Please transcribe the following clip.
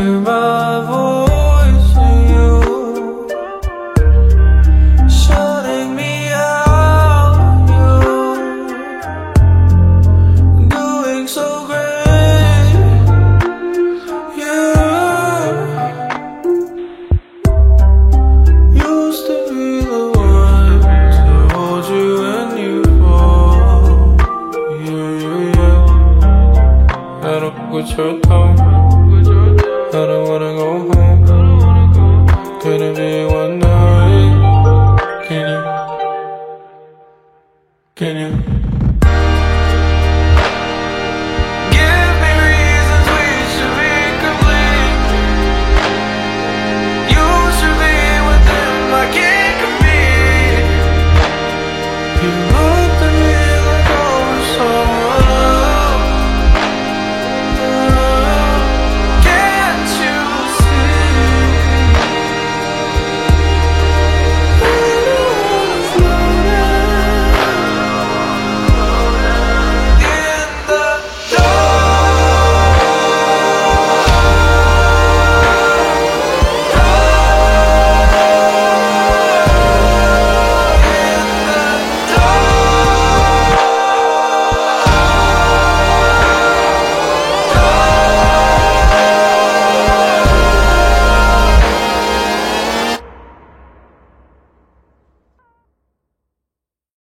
hear my voice you. Shutting me out You. Doing so great. Used to be the one To hold you when you fall. Put your thumb wanna go home.